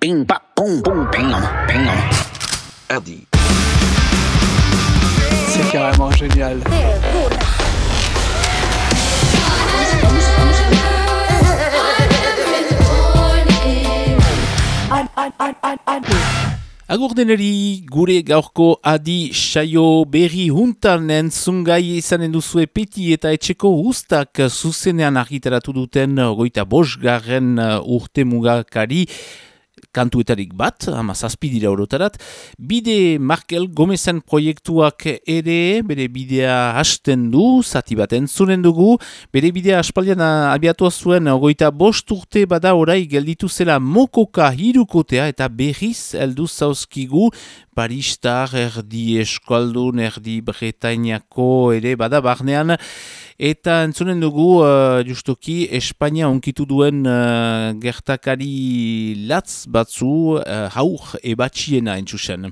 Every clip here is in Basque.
Bing, ba, boom, boom, bing, bing. Adi. C'est carrément génial. Agur deneri gure gaurko adi saio berri huntan entzungai izanen duzue peti eta etxeko ustak zuzenean argitaratu duten goita bosgarren urte mugakari kantuetarik bat, ama zazpi dira orotarat. Bide Markel Gomezen proiektuak ere, bere bidea hasten du, zati bat entzunen dugu, bere bidea aspaldian abiatu zuen, ogoita bost urte bada orai gelditu zela mokoka hirukotea eta berriz heldu zauzkigu, Paristar, erdi eskaldun, erdi bretainako ere bada barnean, eta entzunen dugu uh, justoki Espainia onkitu duen uh, gertakari latz batzu uh, haur ebatxiena entzusen.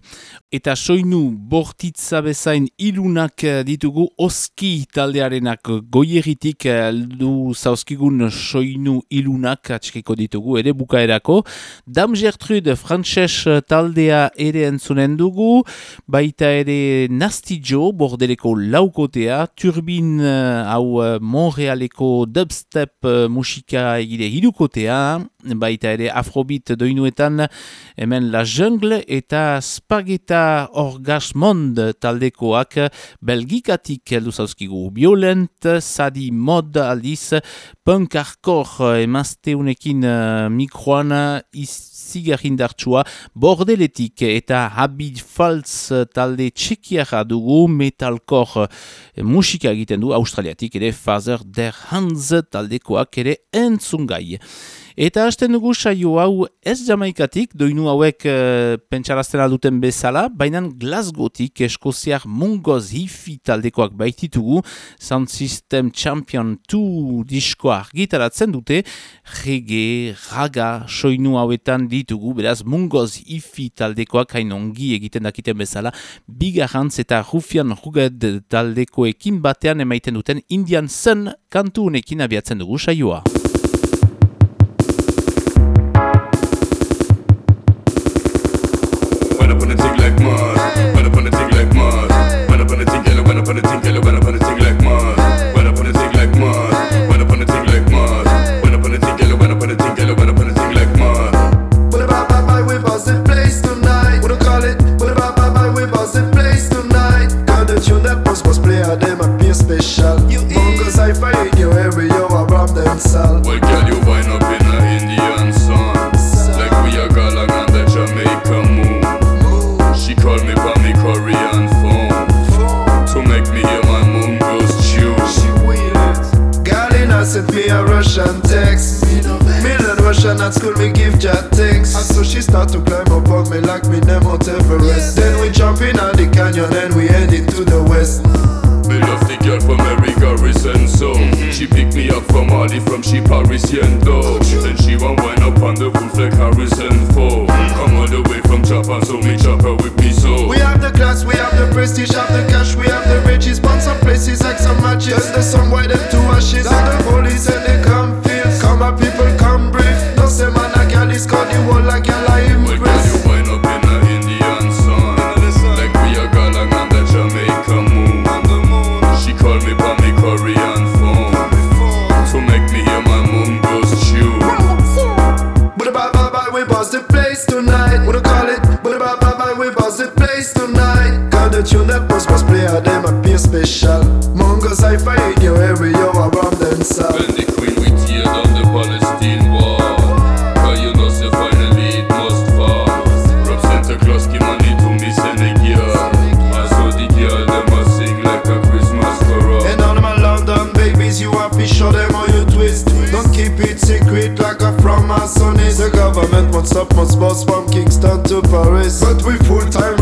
Eta soinu bortitza bezain ilunak ditugu oski taldearenak goieritik aldu zauzkigun soinu ilunak atxikiko ditugu ere bukaerako. Dam Gertrude Frantses taldea ere entzunen dugu, baita ere Nasty Joe bordeleko laukotea, turbin uh, hau uh, Montrealeko dubstep uh, musika egide hirukotea, baita ere afrobit doinuetan hemen La Jungle eta Spageta Orgasmond taldekoak belgikatik heldu zauzkigu. Violent, Sadi Mod aldiz, punk hardcore emazteunekin uh, mikroan zigarrindartsua bordeletik eta habit faltz talde txekiara dugu metalkor musika egiten du australiatik ere Father der Hans taldekoak ere entzungai. Eta hasten dugu saio hau ez jamaikatik, doinu hauek e, pentsarazten alduten bezala, baina Glasgowtik eskoziar mungoz hifi taldekoak baititugu, Sound System Champion 2 diskoa argitaratzen dute, rege, raga, soinu hauetan ditugu, beraz mungoz hifi taldekoak hain ongi egiten dakiten bezala, bigarrantz eta rufian ruged taldekoekin batean emaiten duten Indian Sun kantu unekin abiatzen dugu saioa. sal Well girl you wind up in an Indian sun. Like we a Galang on the Jamaica moon Move. She call me by me Korean phone. To make me hear my moon goes tune She weird Girl sent me a Russian text Me Russian at school me give Jack thanks And so she start to climb up on me like me name Mount Everest yes. Then we jump in at the canyon and we headed to the west Me love the girl from America, reason so mm-hmm. She pick up from Mali, from she Parisian though. Then she won't wind up on the roof like Harrison Ford. Come all the way from Japan, so me chop her with piso. We have the class, we have the prestige, have the cash, we have the riches. But some places like some matches, turn the sun white them to ashes. Now the police and they come feel Come my people, come brief. No say man, a gal is call, the wall like a life tonight. Call the tune that on se passe play à them appear spécial Mon I sci you every year around them side When the queen with tear down the Palestine war Cause you know say finally it must fall. Rob Santa Claus give money to me Senegal I saw the girl them a sing like a Christmas carol. And all my London babies you happy show them how you twist. Don't keep it secret like a from my son is The government. Wants up wants boss from Kingston to Paris? But we full time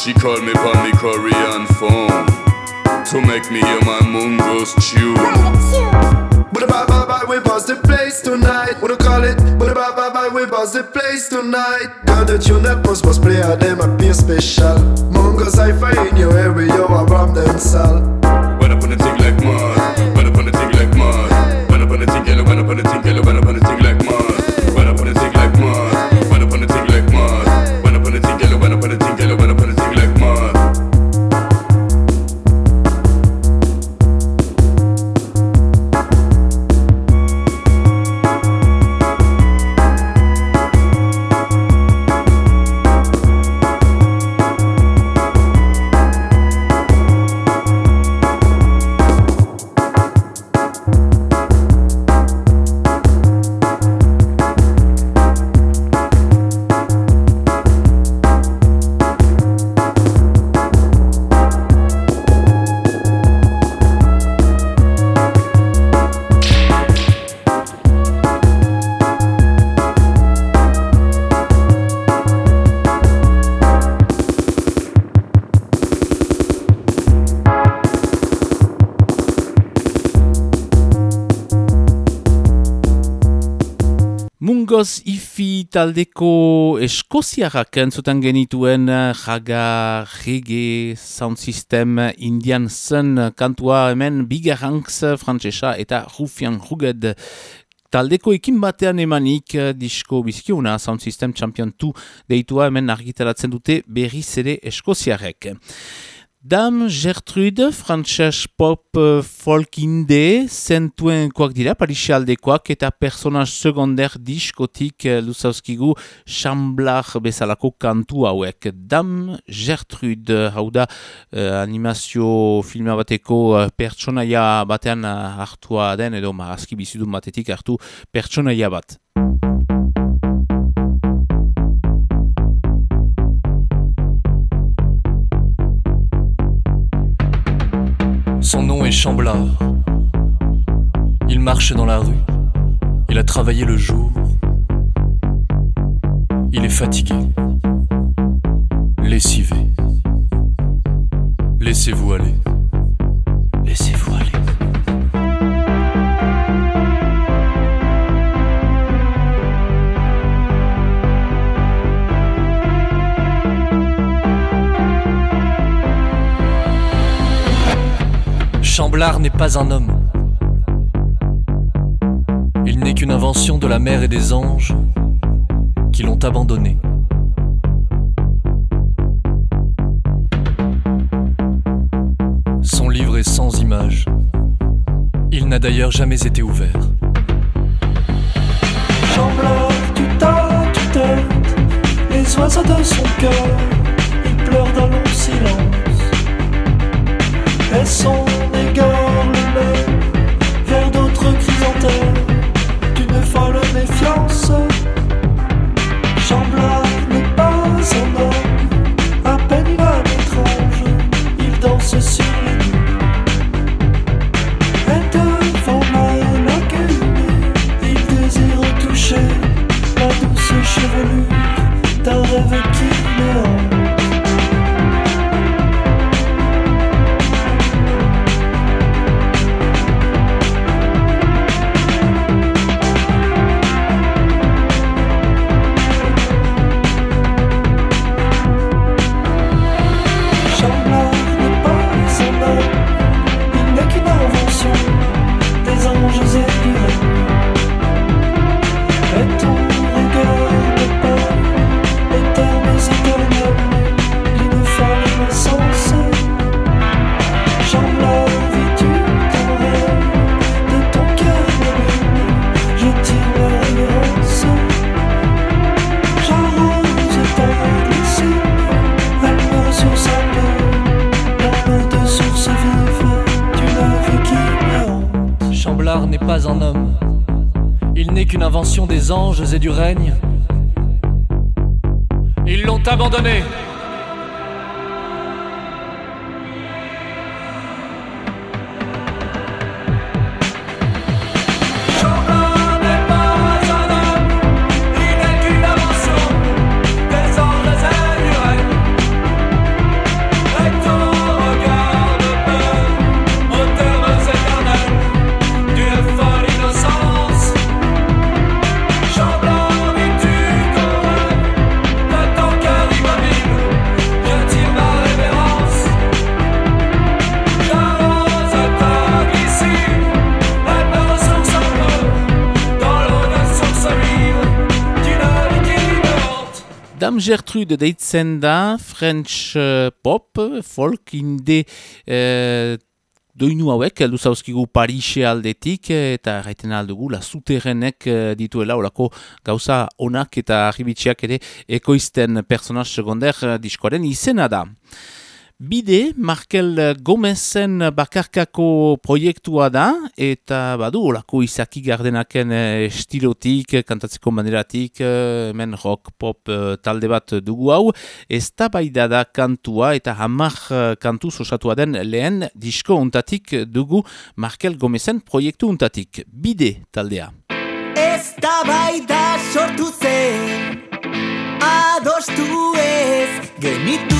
She called me from the Korean phone to make me hear my moon tune. chew. But bye bye bye, we bust the place tonight. What do call it? But bye bye bye, we bust the place tonight. Girl, the tune that was was play at them be special. Mongo's I find in your area, I ram them sal. When I put a thing like mud, when I put a thing like mud, when I put a thing yellow, when I put a thing yellow, when I put a taldeko eskoziarrak entzuten genituen jaga reggae sound system indian sun kantua hemen bigarranks frantzesa eta rufian ruged Taldeko ekin batean emanik disko bizkiuna Sound System Champion 2 deitua hemen argitaratzen dute berriz ere eskoziarek. Dame Gertrude, frantses pop uh, folk inde, zentuen koak dira, parixaldekoak eta personaz seconder diskotik uh, luzauskigu xamblar bezalako kantu hauek. Dame Gertrude, hau da uh, animazio filma bateko uh, pertsonaia batean hartua den, edo marazki bizidun batetik hartu pertsonaia bat. Chamblard. Il marche dans la rue. Il a travaillé le jour. Il est fatigué. Lessivé. Laissez-vous aller. Laissez-vous Chamblard n'est pas un homme. Il n'est qu'une invention de la mer et des anges qui l'ont abandonné. Son livre est sans image. Il n'a d'ailleurs jamais été ouvert. Chamblard, tu t'as, tu les oiseaux de son cœur, ils pleurent dans le silence. Elles sont égare vers d'autres chrysanthèmes d'une folle méfiance. N'est pas un homme. Il n'est qu'une invention des anges et du règne. Ils l'ont abandonné. Gertrude deitzen da French uh, pop, folk, inde uh, doinu hauek, eldu zauzkigu Parise aldetik, eta gaiten aldugu, la zuterrenek uh, dituela, olako gauza onak eta arribitsiak ere ekoizten personaz segonder uh, diskoaren izena da. Bide, Markel Gomezen bakarkako proiektua da, eta badu, olako izaki gardenaken eh, estilotik, kantatzeko maneratik, eh, men rock, pop eh, talde bat dugu hau, ez da bai da kantua eta hamar kantu osatua den lehen disko untatik dugu Markel Gomezen proiektu untatik. Bide taldea. Ez bai da sortu zen, adostu ez, genituen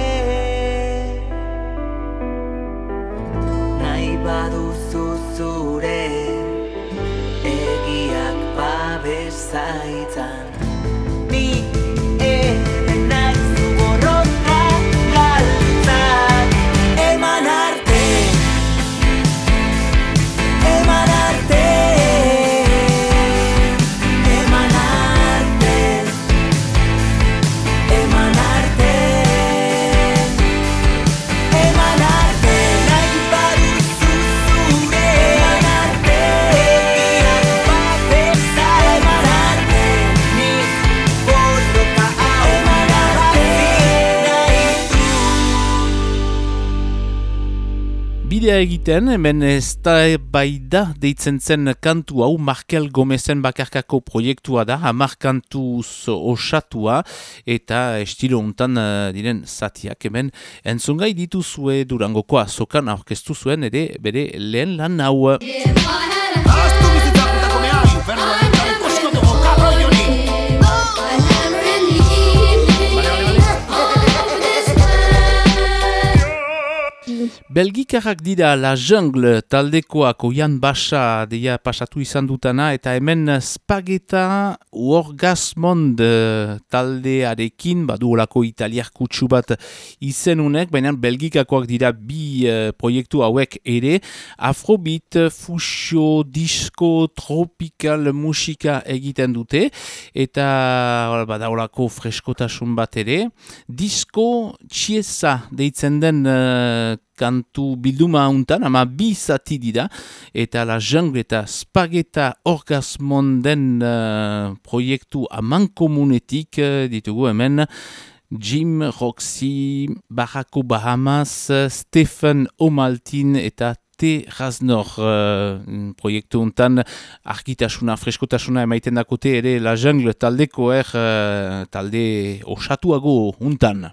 egiten, hemen ez da bai da deitzen zen kantu hau Markel Gomezen bakarkako proiektua da, hamar kantuz osatua eta estilo untan uh, diren zatiak hemen entzungai dituzue durangoko azokan aurkeztu zuen ere bere lehen lan hau. Belgikarrak dira La Jungle taldekoak oian basa deia pasatu izan dutana eta hemen spageta orgasmond eh, taldearekin badu olako italiak kutsu bat izenunek, baina belgikakoak dira bi eh, proiektu hauek ere. Afrobeat, fusio, disco, tropical musika egiten dute eta bada olako freskotasun bat ere. Disco txiesa deitzen den eh, kantu bilduma untan, ama bi zati dira, eta la jungle eta spageta orgasmonden uh, proiektu aman komunetik uh, ditugu hemen Jim Roxy, Barako Bahamas, Stephen Omaltin eta. Raznor uh, proiektu untan argitasuna, freskotasuna emaiten dakote ere La Jungle taldeko er, uh, talde osatuago untan.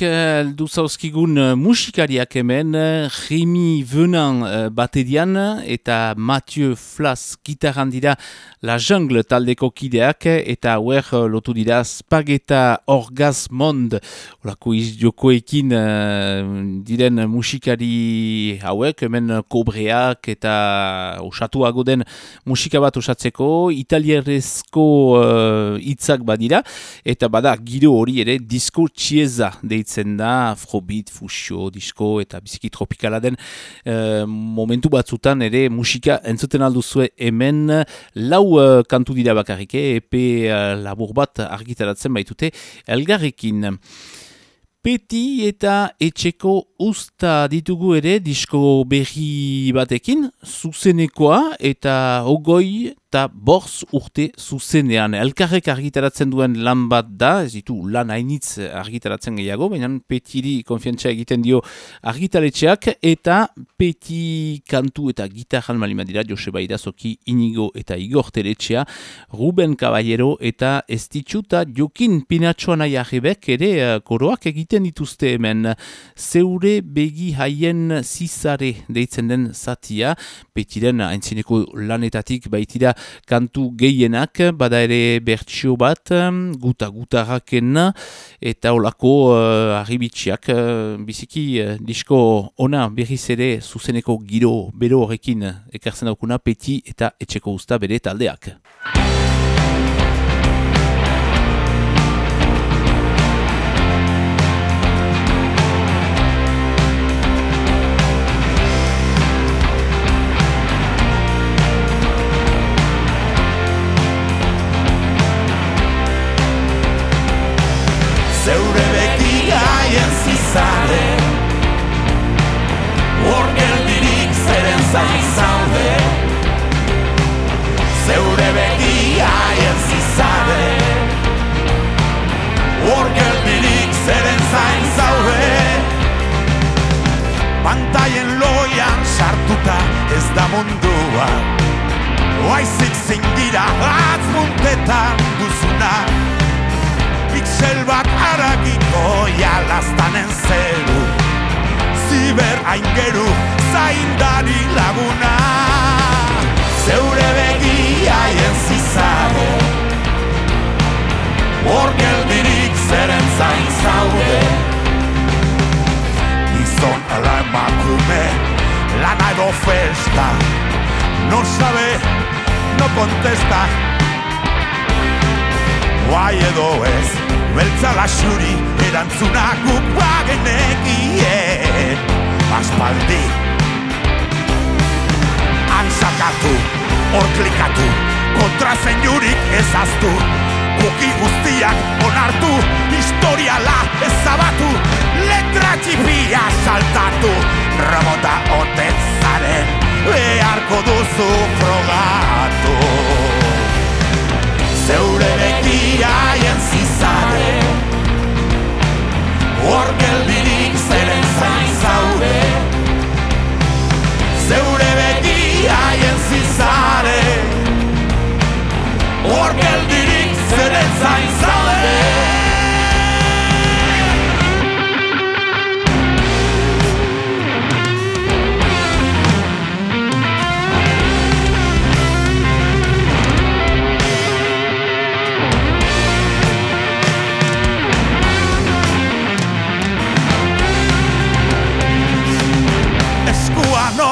week uh, duzauzkigun uh, musikariak hemen, uh, Remy Venan uh, baterian eta Mathieu Flas gitarran dira La Jungle taldeko kideak eta hauer lotu dira Spageta Orgasmond olako izjokoekin uh, diren musikari hauek, hemen kobreak eta osatuago den musika bat osatzeko, italierrezko hitzak uh, badira eta bada giro hori ere disko txieza deitzen da, afrobeat, fusio, disko eta biziki tropikala den uh, momentu batzutan ere musika entzuten alduzue hemen lau uh, kantu dira bakarrik, eh? epe labur bat argitaratzen baitute elgarrekin. Peti eta etxeko usta ditugu ere disko berri batekin, zuzenekoa eta ogoi eta borz urte zuzenean. Elkarrek argitaratzen duen lan bat da, ez ditu lan hainitz argitaratzen gehiago, baina petiri konfiantza egiten dio argitaletxeak, eta peti kantu eta gitarran malima dira, Joseba Idazoki, Inigo eta Igor Teletxea, Ruben Caballero eta Estitxuta Jokin Pinatxoa nahi arrebek, ere eh, koroak egiten dituzte hemen. Zeure begi haien zizare deitzen den zatia, petiren haintzineko lanetatik baitira kantu gehienak, bada ere bertsio bat, guta gutarraken eta olako uh, arribitsiak, uh, biziki uh, disko ona berriz ere zuzeneko giro bero horrekin ekartzen daukuna peti eta etxeko usta bere taldeak.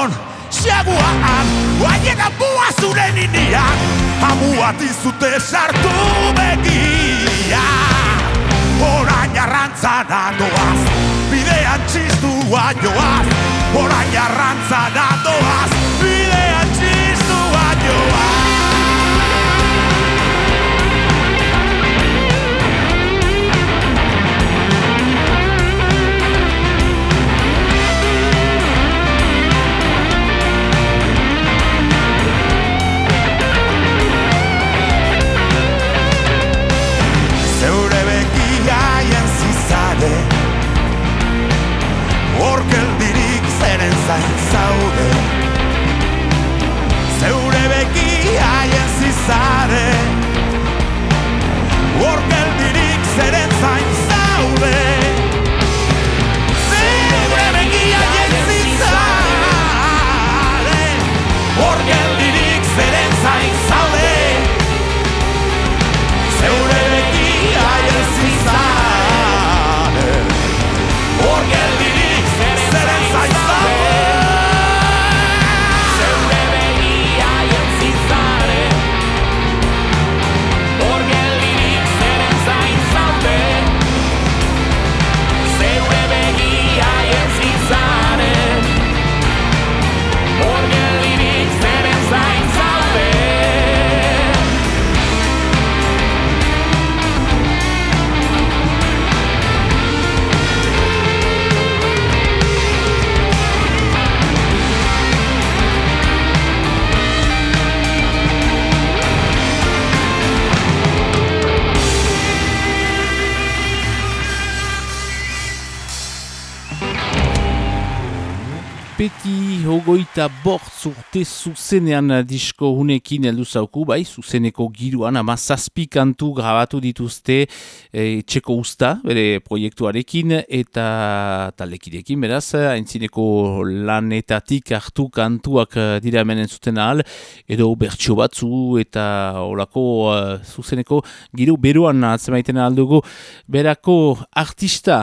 Non Xaguaan Guaiega bua zure ninian Amuat izute sartu begia. Orain arrantzana doaz Bidean txistua joaz Orain arrantzana doaz zaude Zeure beki haien zizare Horgel dirik zeren zain hogoita bortz urte zuzenean disko hunekin heldu zauku, bai, zuzeneko giruan, ama zazpi kantu grabatu dituzte e, txeko usta, bere proiektuarekin, eta talekidekin, beraz, haintzineko lanetatik hartu kantuak eh, dira hemen entzuten ahal, edo bertso batzu, eta olako uh, zuzeneko giru beruan atzemaiten aldugu, berako artista,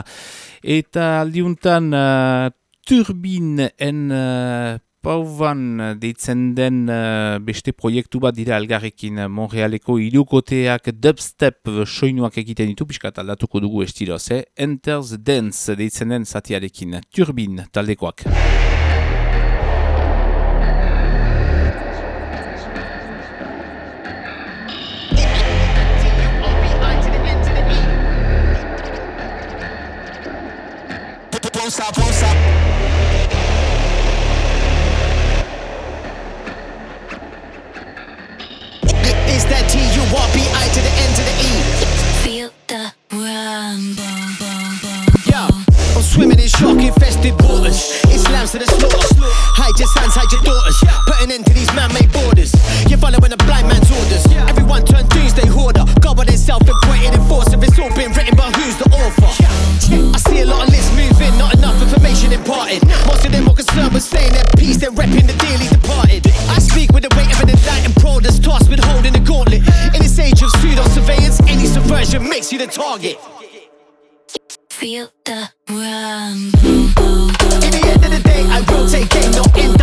eta aldiuntan uh, Turbin en uh, pauvan deitzen den uh, beste proiektu bat dira algarrekin Montrealeko irukoteak dubstep soinuak egiten ditu, piskat aldatuko dugu estiloz, eh? Enters Dance deitzen den zatiarekin Turbin taldekoak. Islam's to the slaughter. Hide your sons, hide your daughters. Put an end to these man made borders. You're following a blind man's orders. Everyone turn doomsday hoarder. Govern itself appointed enforcer. It's all been written, but who's the author? I see a lot of lists moving, not enough information imparted. Most of them more concerned with saying their piece, they're repping the dearly departed. I speak with the weight of an enlightened pro that's tossed with holding the gauntlet. In this age of pseudo surveillance, any subversion makes you the target. Feel the rumble. No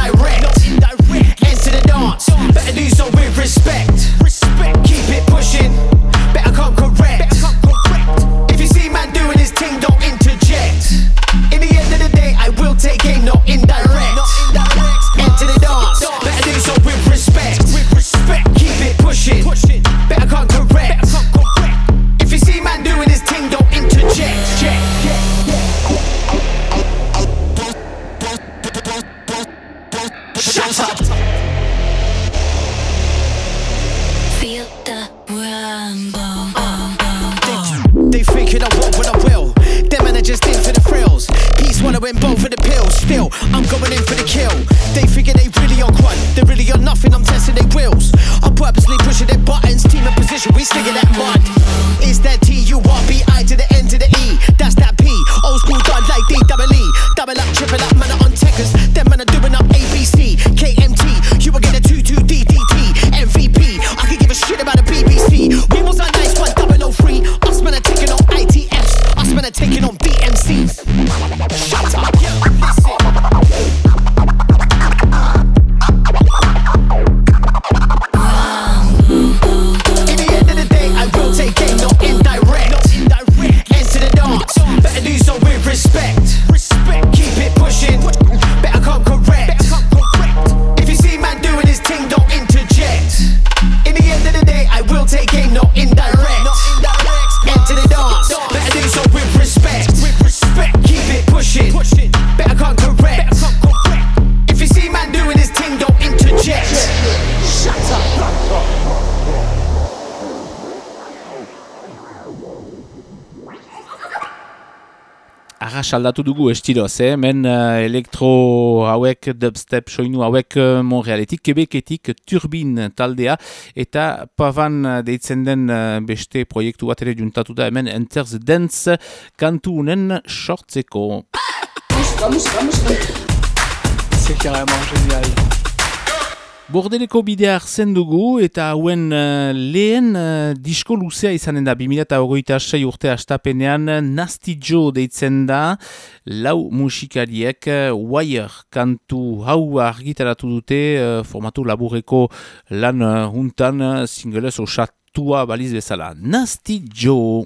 Arras aldatu dugu estiloz, eh? men uh, elektro hauek, dubstep soinu hauek uh, Montrealetik, Quebeketik, Turbin taldea, eta pavan uh, deitzen den uh, beste proiektu bat ere juntatu da hemen Enters Dance kantu unen sortzeko. C'est carrément génial. Bordeleko bidea hartzen dugu eta hauen uh, lehen uh, disko luzea izanen da. 2026 urte astapenean Nasty Joe deitzen da. Lau musikariek uh, Wire kantu hau argitaratu dute uh, formatu laburreko lan uh, huntan uh, singelez osatua baliz bezala. Nasty Joe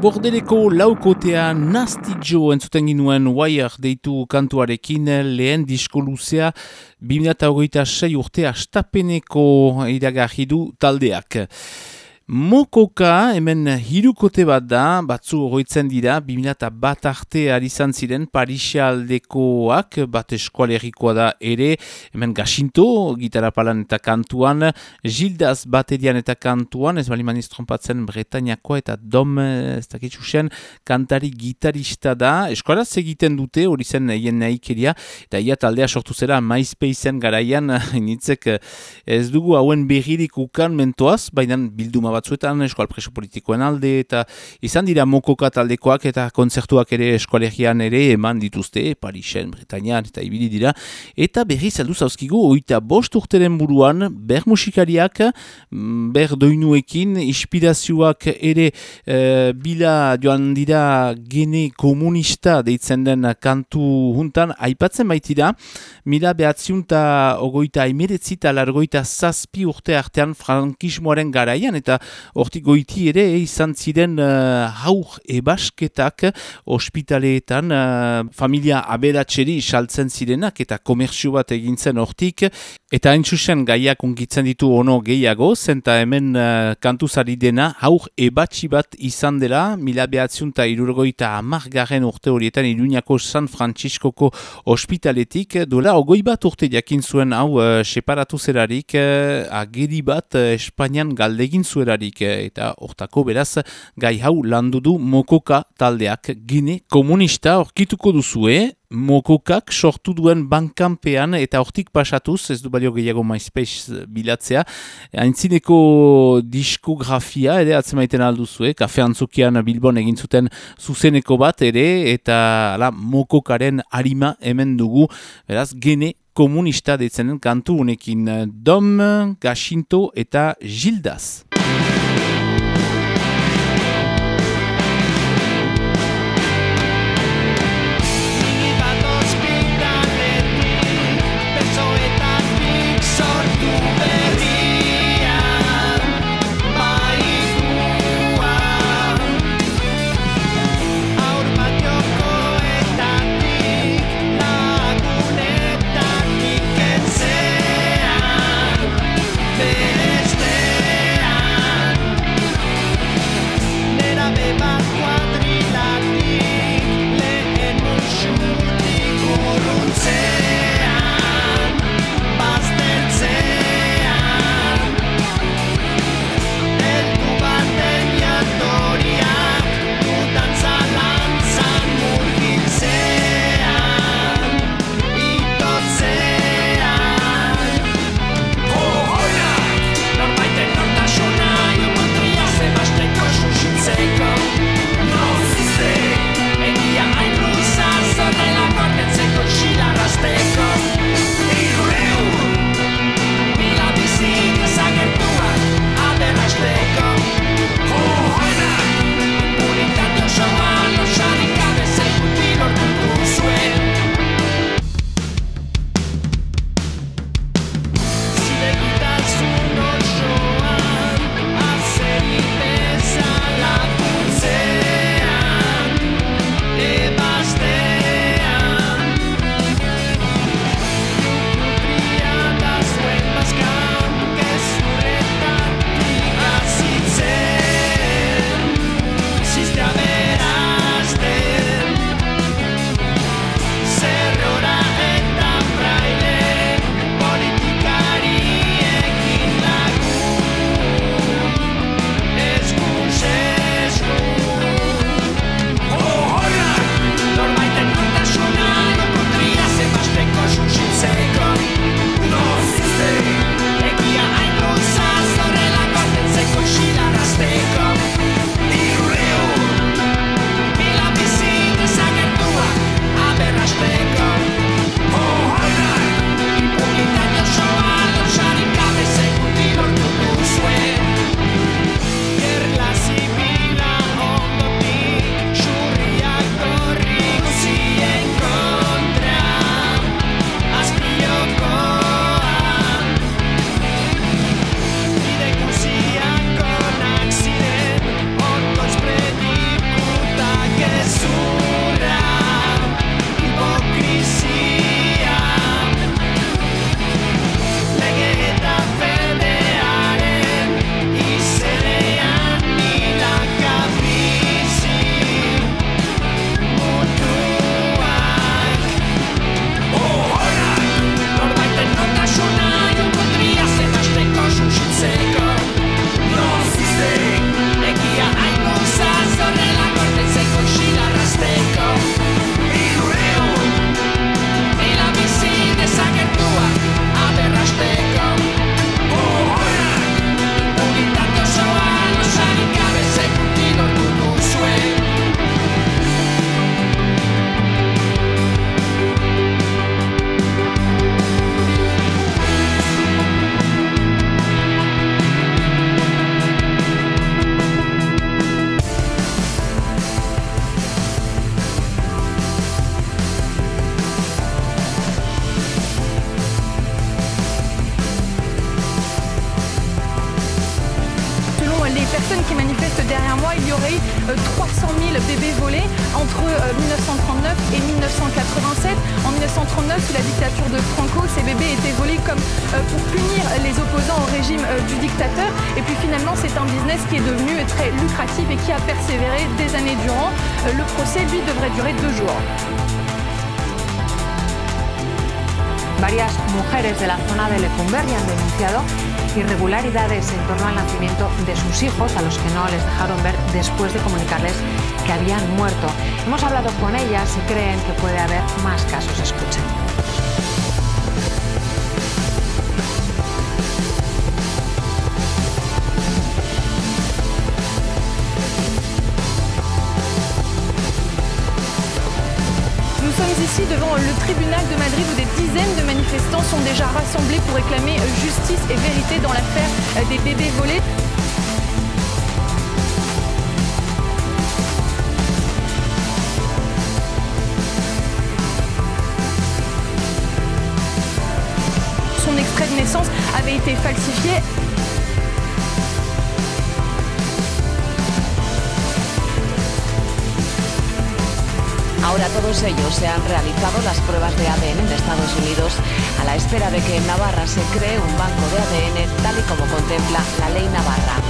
Bordeleko laukotea Nasty Joe entzuten ginuen Wire deitu kantuarekin lehen disko luzea 2006 urtea stapeneko iragarri du taldeak. Mokoka, hemen hirukote bat da, batzu horretzen dira, 2000 bat arte ari ziren Parisia aldekoak, bat eskualerikoa da ere, hemen Gasinto, gitarra palan eta kantuan, Gildaz baterian eta kantuan, ez bali maniz trompatzen Bretañakoa eta Dom, ez dakitzusen, kantari gitarista da, eskualaz egiten dute, hori zen egin nahikeria, eta ia taldea sortu zera, MySpaceen garaian, initzek ez dugu hauen behirik ukan mentoaz, baina bilduma bat batzuetan eskual preso politikoen alde eta izan dira mokoka taldekoak eta kontzertuak ere eskualegian ere eman dituzte Parisen, Bretañan eta ibili dira. Eta berri zeldu zauzkigu oita bost urteren buruan ber musikariak mm, ber doinuekin inspirazioak ere e, bila joan dira gene komunista deitzen den kantu juntan. Aipatzen baitira mila behatziunta ogoita emeretzita largoita zazpi urte artean frankismoaren garaian eta Hortik goiti ere eh, izan ziren uh, haur ebasketak ospitaleetan uh, familia aberatxeri saltzen zirenak eta komerzio bat egintzen hortik. Eta hain zuzen gaiak ungitzen ditu ono gehiago, zenta hemen uh, kantuzari dena haur ebatxi bat izan dela, mila behatziun eta irurgoita amargarren urte horietan Iruñako San Franciscoko ospitaletik, duela ogoi bat urte jakin zuen hau uh, separatu zerarik, uh, ageri bat uh, Espainian galdegin zuerarik eta hortako beraz gai hau landu du mokoka taldeak. Gine komunista orkituko duzue mokokak sortu duen bankanpean eta hortik pasatuz, ez du balio gehiago MySpace bilatzea, haintzineko diskografia ere atzemaiten alduzue, kafe antzukian Bilbon egin zuten zuzeneko bat ere eta ala, mokokaren harima hemen dugu, beraz gene komunista detzenen kantu unekin Dom, Gaxinto eta Gildaz. Sont déjà rassemblés pour réclamer justice et vérité dans l'affaire des bébés volés. Son extrait de naissance avait été falsifié. Ahora todos ellos se han realizado las pruebas de ADN en Estados Unidos a la espera de que en Navarra se cree un banco de ADN tal y como contempla la ley Navarra.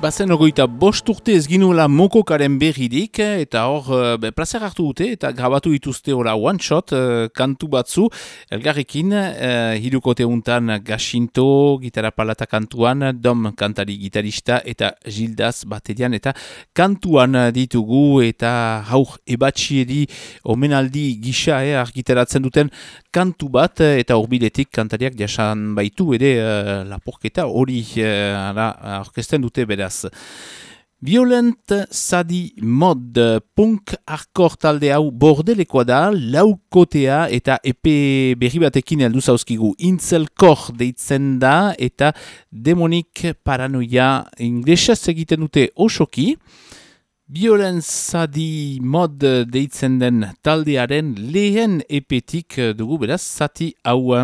Bazen ogoita bost urte ez ginuela mokokaren berridik, eta hor, be, placer hartu dute, eta grabatu dituzte hola one shot, uh, kantu batzu, elgarrekin, uh, hirukote untan Gaxinto, gitarra palata kantuan, Dom kantari gitarista, eta Gildaz baterian, eta kantuan ditugu, eta haur ebatxieri omenaldi gisa, eh, argitaratzen duten kantu bat, eta horbiletik kantariak jasan baitu, ere uh, laporketa hori uh, orkesten dute bera. Violent Sadi Mod punk arkor talde hau bordelekoa da, laukotea eta epe berri batekin heldu zauzkigu intzelkor deitzen da eta demonik paranoia inglesaz egiten dute osoki. Violent Sadi Mod deitzen den taldearen lehen epetik dugu beraz zati hau.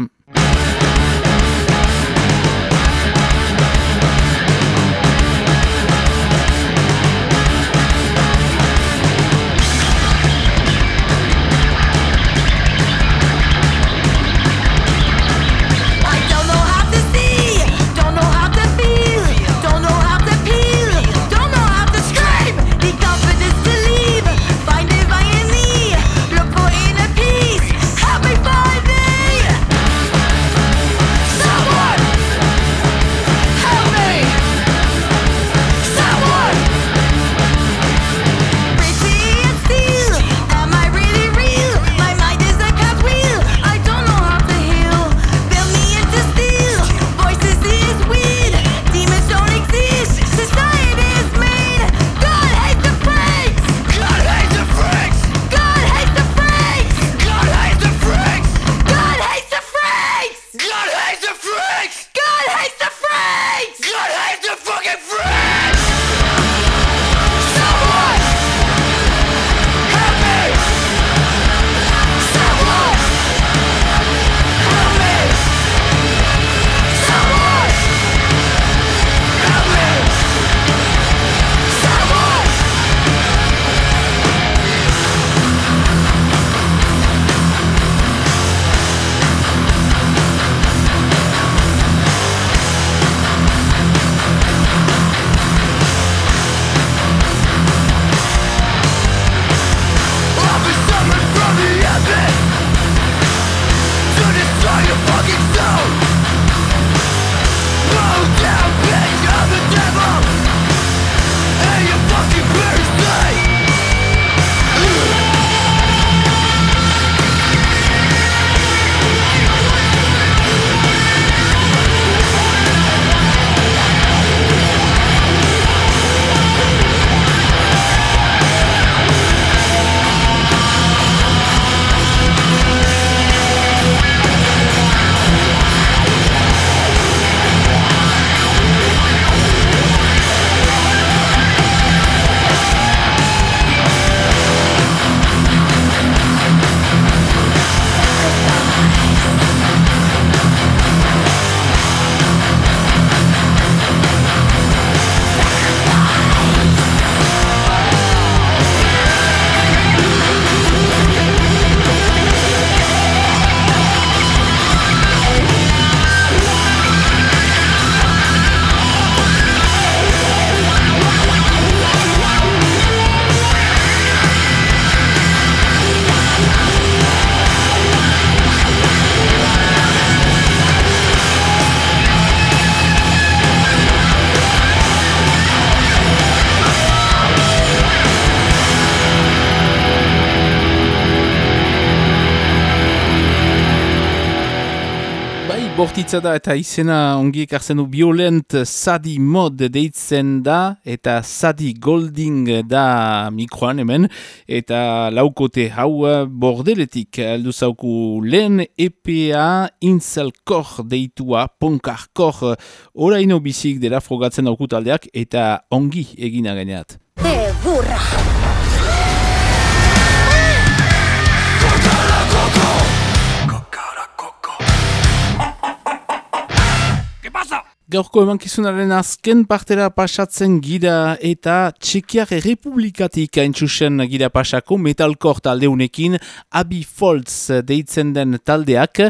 Bortitza da eta izena ongi ekartzen du violent sadi mod deitzen da eta sadi golding da mikroan hemen. Eta laukote hau bordeletik aldu zauku lehen EPA inzelkor deitua ponkarkor oraino bizik dela frogatzen daukut aldeak eta ongi egina gaineat. E Gaurko emankizunaren azken partera pasatzen gira eta Txekiak Republikatik haintxusen gira pasako metalkor taldeunekin Abi Foltz deitzen den taldeak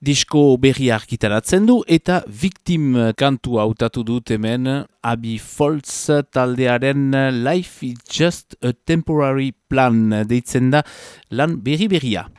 disko berri argitaratzen du eta viktim kantu hautatu dut hemen Abi Foltz taldearen Life is just a temporary plan deitzen da lan berri berria.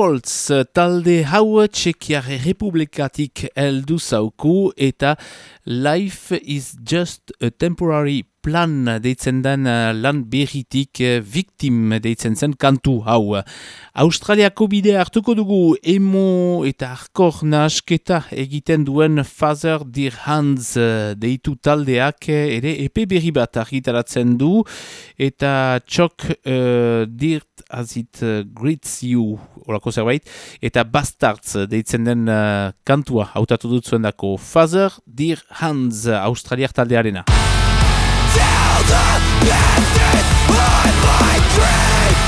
Foltz talde hau txekiar republikatik eldu zauku eta Life is just a temporary plan deitzen den uh, lan berritik uh, victim deitzen zen kantu hau. Australiako bide hartuko dugu emo eta arkor nasketa egiten duen Father Dear Hands uh, deitu taldeak ere epe berri bat argitaratzen du eta txok uh, dirt azit uh, greets you orako zerbait eta bastards deitzen den uh, kantua hautatu dut dako Father Dear Hands Australiak taldearena. all the best on my dream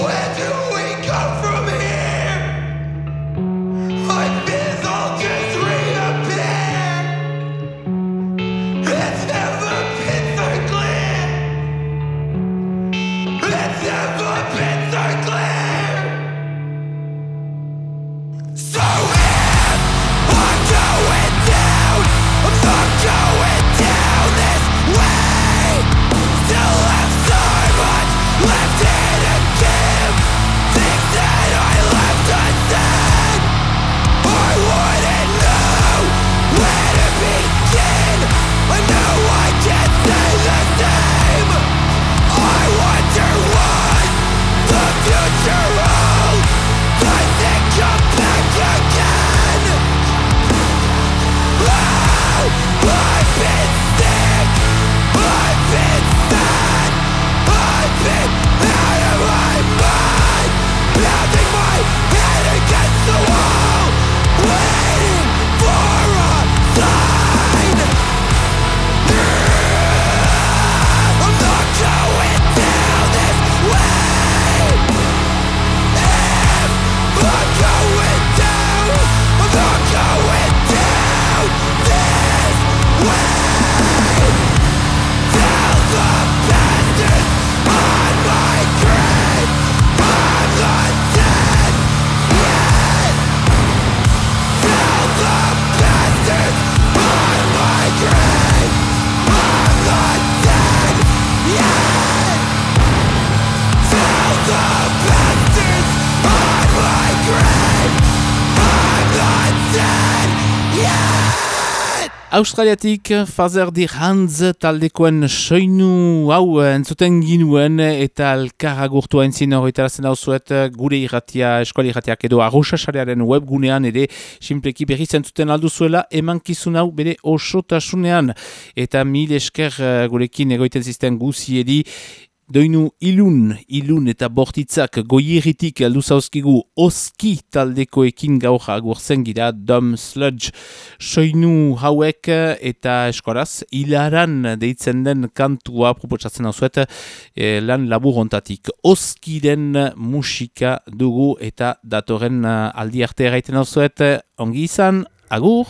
away. Australiatik Fazer di Hans taldekoen soinu hau entzuten ginuen eta elkarra gurtu entzien horretarazen hau zuet gure irratia, eskuali irratiak edo arrosasarearen webgunean ere simpleki berri zentzuten aldu zuela eman kizun hau bere osotasunean. Eta mil esker gurekin egoiten zisten guziedi Doinu ilun, ilun eta bortitzak goieritik aldu zauzkigu oski taldekoekin gaur agurzen gira Dom Sludge soinu hauek eta eskoraz hilaran deitzen den kantua proposatzen hau zuet e, lan labur ontatik. Oskiren musika dugu eta datoren aldi arte erraiten hau zuet ongi izan, agur!